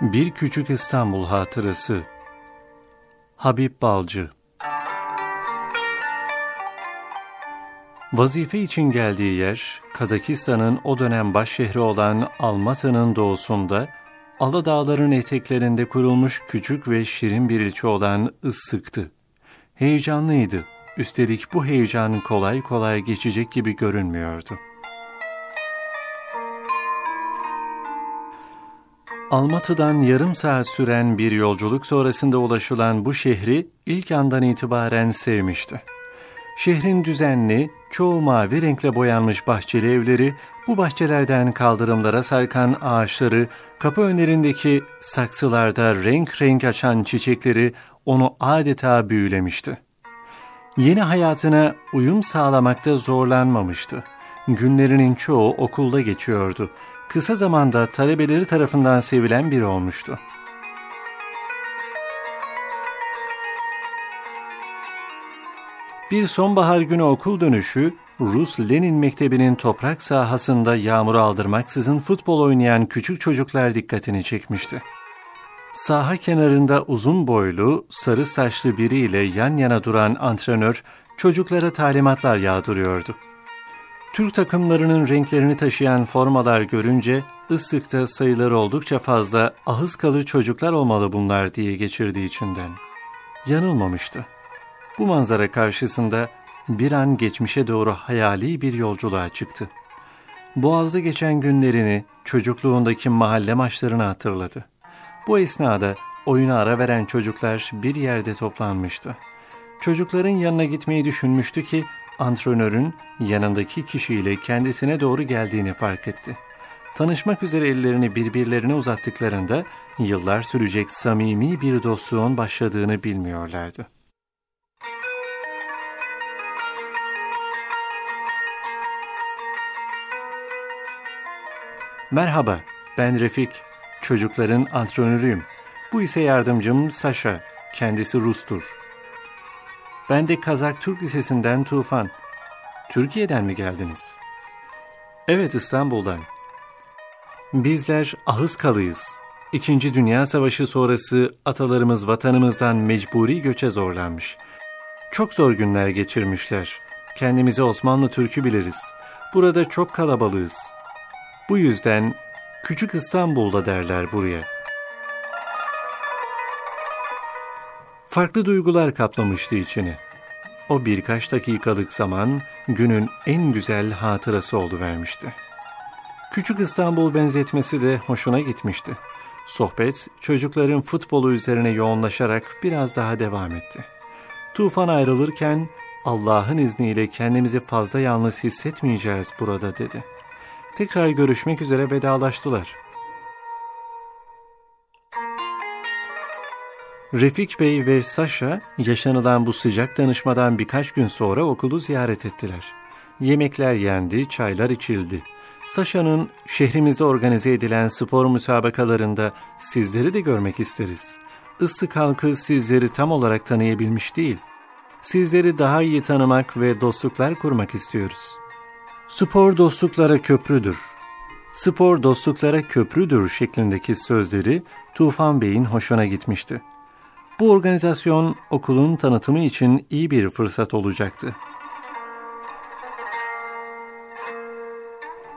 Bir Küçük İstanbul Hatırası Habib Balcı Vazife için geldiği yer, Kazakistan'ın o dönem baş şehri olan Almatı'nın doğusunda, Aladağların eteklerinde kurulmuş küçük ve şirin bir ilçe olan Issık'tı. Heyecanlıydı. Üstelik bu heyecan kolay kolay geçecek gibi görünmüyordu. Almatı'dan yarım saat süren bir yolculuk sonrasında ulaşılan bu şehri ilk andan itibaren sevmişti. Şehrin düzenli, çoğu mavi renkle boyanmış bahçeli evleri, bu bahçelerden kaldırımlara sarkan ağaçları, kapı önlerindeki saksılarda renk renk açan çiçekleri onu adeta büyülemişti. Yeni hayatına uyum sağlamakta zorlanmamıştı. Günlerinin çoğu okulda geçiyordu kısa zamanda talebeleri tarafından sevilen biri olmuştu. Bir sonbahar günü okul dönüşü, Rus Lenin Mektebi'nin toprak sahasında yağmur aldırmaksızın futbol oynayan küçük çocuklar dikkatini çekmişti. Saha kenarında uzun boylu, sarı saçlı biriyle yan yana duran antrenör çocuklara talimatlar yağdırıyordu. Türk takımlarının renklerini taşıyan formalar görünce ıslıkta sayıları oldukça fazla ahız kalır çocuklar olmalı bunlar diye geçirdiği içinden. Yanılmamıştı. Bu manzara karşısında bir an geçmişe doğru hayali bir yolculuğa çıktı. Boğaz'da geçen günlerini, çocukluğundaki mahalle maçlarını hatırladı. Bu esnada oyuna ara veren çocuklar bir yerde toplanmıştı. Çocukların yanına gitmeyi düşünmüştü ki antrenörün yanındaki kişiyle kendisine doğru geldiğini fark etti. Tanışmak üzere ellerini birbirlerine uzattıklarında yıllar sürecek samimi bir dostluğun başladığını bilmiyorlardı. Merhaba, ben Refik. Çocukların antrenörüyüm. Bu ise yardımcım Saşa. Kendisi Rus'tur. Ben de Kazak Türk Lisesi'nden Tufan. Türkiye'den mi geldiniz? Evet İstanbul'dan. Bizler Ahıskalıyız. İkinci Dünya Savaşı sonrası atalarımız vatanımızdan mecburi göçe zorlanmış. Çok zor günler geçirmişler. Kendimizi Osmanlı Türk'ü biliriz. Burada çok kalabalığız. Bu yüzden Küçük İstanbul'da derler buraya.'' Farklı duygular kaplamıştı içini. O birkaç dakikalık zaman günün en güzel hatırası oldu vermişti. Küçük İstanbul benzetmesi de hoşuna gitmişti. Sohbet çocukların futbolu üzerine yoğunlaşarak biraz daha devam etti. Tufan ayrılırken Allah'ın izniyle kendimizi fazla yalnız hissetmeyeceğiz burada dedi. Tekrar görüşmek üzere vedalaştılar. Refik Bey ve Sasha yaşanılan bu sıcak danışmadan birkaç gün sonra okulu ziyaret ettiler. Yemekler yendi, çaylar içildi. Sasha'nın şehrimizde organize edilen spor müsabakalarında sizleri de görmek isteriz. Islık halkı sizleri tam olarak tanıyabilmiş değil. Sizleri daha iyi tanımak ve dostluklar kurmak istiyoruz. Spor dostluklara köprüdür. Spor dostluklara köprüdür şeklindeki sözleri Tufan Bey'in hoşuna gitmişti. Bu organizasyon okulun tanıtımı için iyi bir fırsat olacaktı.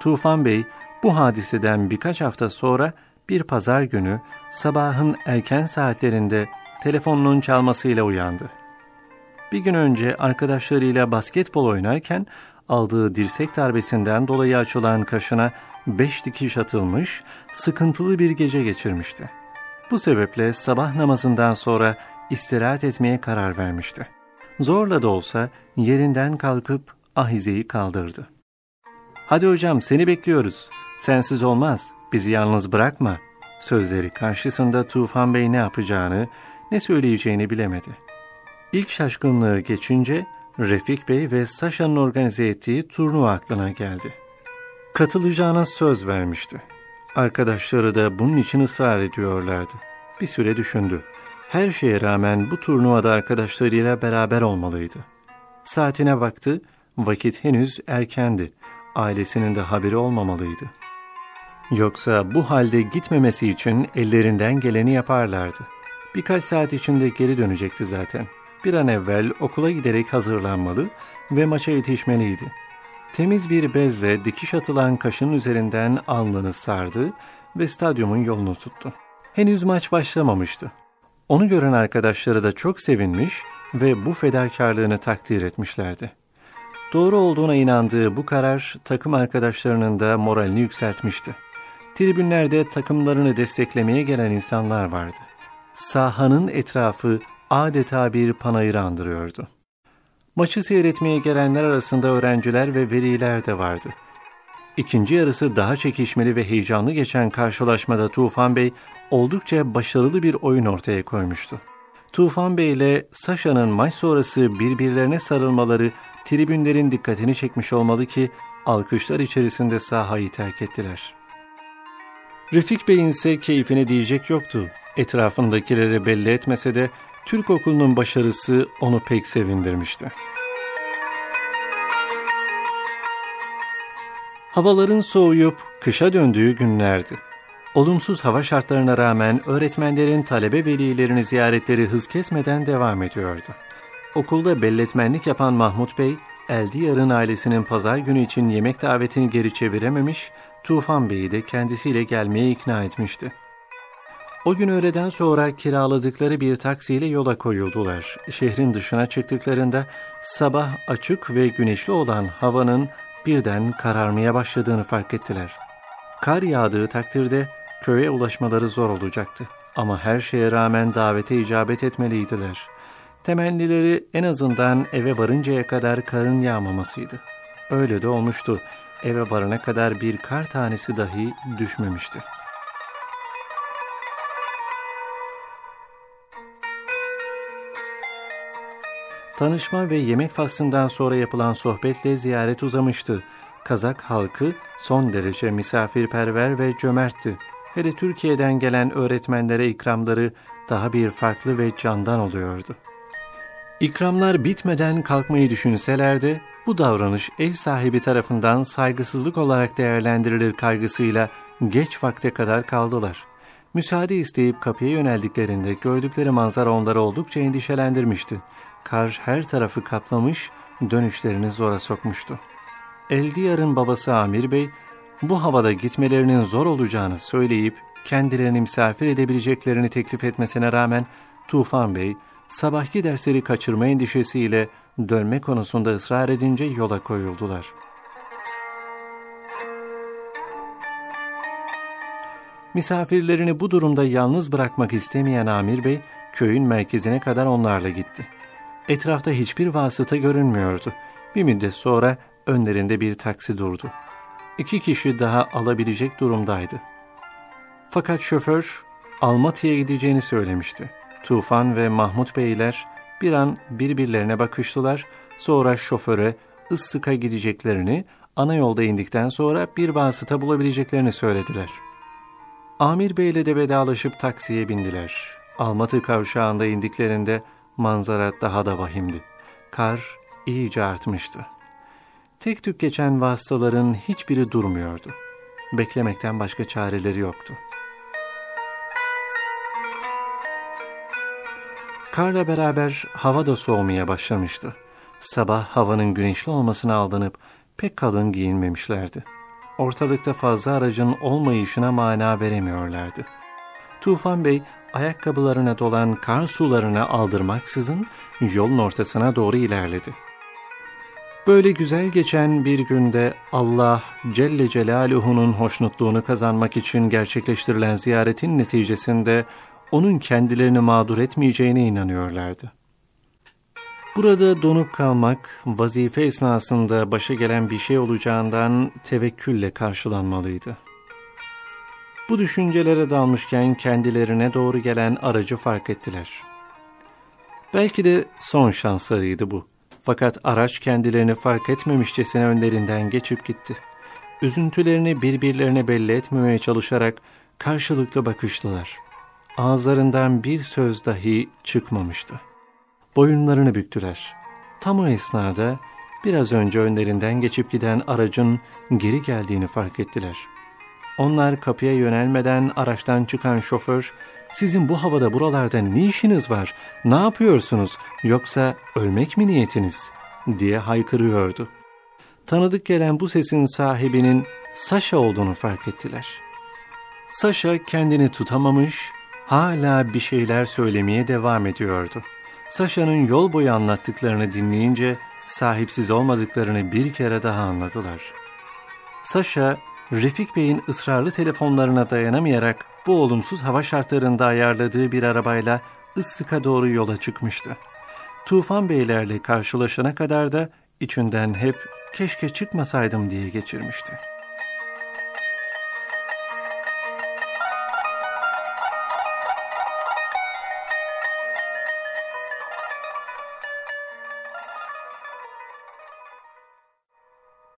Tufan Bey bu hadiseden birkaç hafta sonra bir pazar günü sabahın erken saatlerinde telefonunun çalmasıyla uyandı. Bir gün önce arkadaşlarıyla basketbol oynarken aldığı dirsek darbesinden dolayı açılan kaşına beş dikiş atılmış, sıkıntılı bir gece geçirmişti. Bu sebeple sabah namazından sonra istirahat etmeye karar vermişti. Zorla da olsa yerinden kalkıp ahizeyi kaldırdı. ''Hadi hocam seni bekliyoruz. Sensiz olmaz. Bizi yalnız bırakma.'' Sözleri karşısında Tufan Bey ne yapacağını, ne söyleyeceğini bilemedi. İlk şaşkınlığı geçince Refik Bey ve Saşa'nın organize ettiği turnuva aklına geldi. Katılacağına söz vermişti. Arkadaşları da bunun için ısrar ediyorlardı. Bir süre düşündü. Her şeye rağmen bu turnuvada arkadaşlarıyla beraber olmalıydı. Saatine baktı, vakit henüz erkendi. Ailesinin de haberi olmamalıydı. Yoksa bu halde gitmemesi için ellerinden geleni yaparlardı. Birkaç saat içinde geri dönecekti zaten. Bir an evvel okula giderek hazırlanmalı ve maça yetişmeliydi. Temiz bir bezle dikiş atılan kaşın üzerinden alnını sardı ve stadyumun yolunu tuttu. Henüz maç başlamamıştı. Onu gören arkadaşları da çok sevinmiş ve bu fedakarlığını takdir etmişlerdi. Doğru olduğuna inandığı bu karar takım arkadaşlarının da moralini yükseltmişti. Tribünlerde takımlarını desteklemeye gelen insanlar vardı. Sahanın etrafı adeta bir panayırı andırıyordu. Maçı seyretmeye gelenler arasında öğrenciler ve veliler de vardı. İkinci yarısı daha çekişmeli ve heyecanlı geçen karşılaşmada Tufan Bey oldukça başarılı bir oyun ortaya koymuştu. Tufan Bey ile Sasha'nın maç sonrası birbirlerine sarılmaları tribünlerin dikkatini çekmiş olmalı ki alkışlar içerisinde sahayı terk ettiler. Refik Bey'in ise keyfine diyecek yoktu. Etrafındakileri belli etmese de Türk okulunun başarısı onu pek sevindirmişti. Havaların soğuyup kışa döndüğü günlerdi. Olumsuz hava şartlarına rağmen öğretmenlerin talebe velilerini ziyaretleri hız kesmeden devam ediyordu. Okulda belletmenlik yapan Mahmut Bey, Eldiyar'ın ailesinin pazar günü için yemek davetini geri çevirememiş, Tufan Bey'i de kendisiyle gelmeye ikna etmişti. O gün öğleden sonra kiraladıkları bir taksiyle yola koyuldular. Şehrin dışına çıktıklarında sabah açık ve güneşli olan havanın birden kararmaya başladığını fark ettiler. Kar yağdığı takdirde köye ulaşmaları zor olacaktı. Ama her şeye rağmen davete icabet etmeliydiler. Temennileri en azından eve varıncaya kadar karın yağmamasıydı. Öyle de olmuştu. Eve varana kadar bir kar tanesi dahi düşmemişti. Tanışma ve yemek faslından sonra yapılan sohbetle ziyaret uzamıştı. Kazak halkı son derece misafirperver ve cömertti. Hele Türkiye'den gelen öğretmenlere ikramları daha bir farklı ve candan oluyordu. İkramlar bitmeden kalkmayı düşünseler de bu davranış ev sahibi tarafından saygısızlık olarak değerlendirilir kaygısıyla geç vakte kadar kaldılar. Müsaade isteyip kapıya yöneldiklerinde gördükleri manzara onları oldukça endişelendirmişti. Kar her tarafı kaplamış, dönüşlerini zora sokmuştu. Eldiyar'ın babası Amir Bey, bu havada gitmelerinin zor olacağını söyleyip kendilerini misafir edebileceklerini teklif etmesine rağmen Tufan Bey, sabahki dersleri kaçırma endişesiyle dönme konusunda ısrar edince yola koyuldular. Misafirlerini bu durumda yalnız bırakmak istemeyen Amir Bey, köyün merkezine kadar onlarla gitti. Etrafta hiçbir vasıta görünmüyordu. Bir müddet sonra önlerinde bir taksi durdu. İki kişi daha alabilecek durumdaydı. Fakat şoför Almatı'ya gideceğini söylemişti. Tufan ve Mahmut Beyler bir an birbirlerine bakıştılar, sonra şoföre Issık'a gideceklerini, ana yolda indikten sonra bir vasıta bulabileceklerini söylediler. Amir Bey ile de vedalaşıp taksiye bindiler. Almatı kavşağında indiklerinde manzara daha da vahimdi. Kar iyice artmıştı. Tek tük geçen vasıtaların hiçbiri durmuyordu. Beklemekten başka çareleri yoktu. Karla beraber hava da soğumaya başlamıştı. Sabah havanın güneşli olmasına aldanıp pek kalın giyinmemişlerdi. Ortalıkta fazla aracın olmayışına mana veremiyorlardı. Tufan Bey ayakkabılarına dolan kar sularına aldırmaksızın yolun ortasına doğru ilerledi. Böyle güzel geçen bir günde Allah Celle Celaluhu'nun hoşnutluğunu kazanmak için gerçekleştirilen ziyaretin neticesinde onun kendilerini mağdur etmeyeceğine inanıyorlardı. Burada donup kalmak, vazife esnasında başa gelen bir şey olacağından tevekkülle karşılanmalıydı. Bu düşüncelere dalmışken kendilerine doğru gelen aracı fark ettiler. Belki de son şanslarıydı bu. Fakat araç kendilerini fark etmemişçesine önlerinden geçip gitti. Üzüntülerini birbirlerine belli etmemeye çalışarak karşılıklı bakıştılar. Ağızlarından bir söz dahi çıkmamıştı. Boyunlarını büktüler. Tam o esnada biraz önce önlerinden geçip giden aracın geri geldiğini fark ettiler. Onlar kapıya yönelmeden araçtan çıkan şoför, sizin bu havada buralarda ne işiniz var, ne yapıyorsunuz, yoksa ölmek mi niyetiniz, diye haykırıyordu. Tanıdık gelen bu sesin sahibinin Saşa olduğunu fark ettiler. Saşa kendini tutamamış, hala bir şeyler söylemeye devam ediyordu. Saşa'nın yol boyu anlattıklarını dinleyince sahipsiz olmadıklarını bir kere daha anladılar. Saşa, Refik Bey'in ısrarlı telefonlarına dayanamayarak bu olumsuz hava şartlarında ayarladığı bir arabayla Issık'a doğru yola çıkmıştı. Tufan Beylerle karşılaşana kadar da içinden hep keşke çıkmasaydım diye geçirmişti.